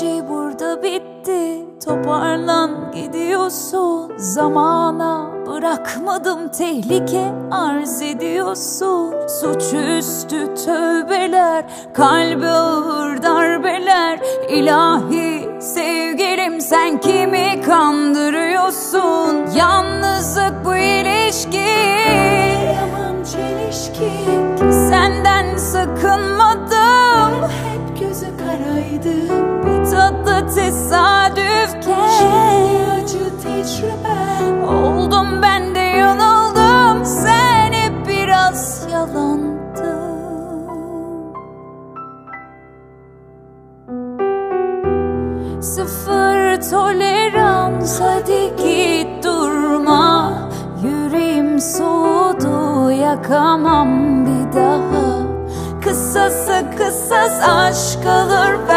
şey burada bitti. Toparlan gidiyorsun. Zamana bırakmadım tehlike arz ediyorsun. Suçüstü tövbeler Kalbe ağır darbeler. İlahi sevgilim sen kimi kandırıyorsun? Yalnızlık bu ilişki. Yaman çelişki. Senden sakınmadım. Hep gözü karaydı tesadüfken. Şimdi acı tecrübe. Oldum ben de yanıldım Sen hep biraz yalandın Sıfır tolerans. Hadi git durma. Yüreğim soğudu. Yakamam bir daha. Kısasa kısas aşk alır verdiğini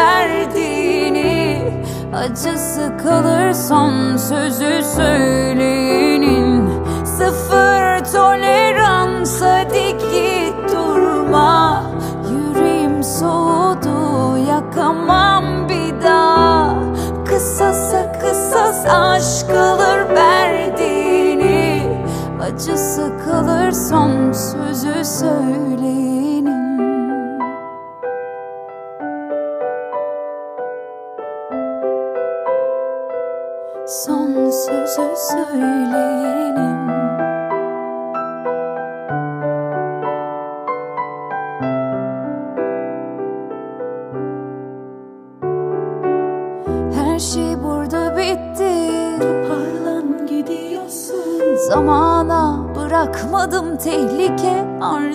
Acısı kalır son sözü söyleyenin. Sıfır tolerans hadi git durma. Yüreğim soğudu yakamam bir daha. Kısasa kısas aşk alır verdiğini. Acısı kalır son sözü söyleyenin Son sözü söyleyenin Her şey burada bitti. Parlan gidiyorsun. Zamana bırakmadım tehlike. Arz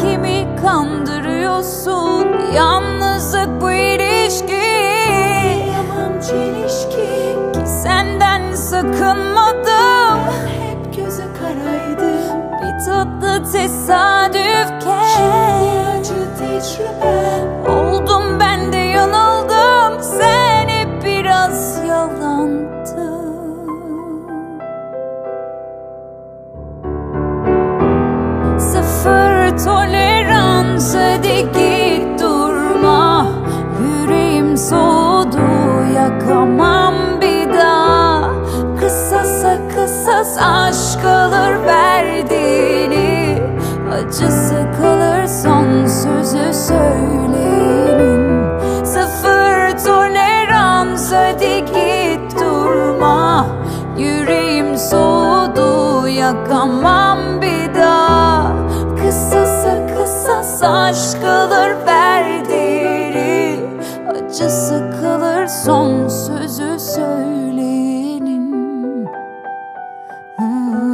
kimi kandırıyorsun? Yalnızlık bu ilişki. Yaman çelişki. Ki senden sakınmadım Hep gözü karaydı. Bir tatlı tesadüfken yakamam bir daha Kısasa kısas aşk alır verdiğini Acısı kalır son sözü söyleyenin. Sıfır tolerans hadi git durma Yüreğim soğudu yakamam Mm-hmm.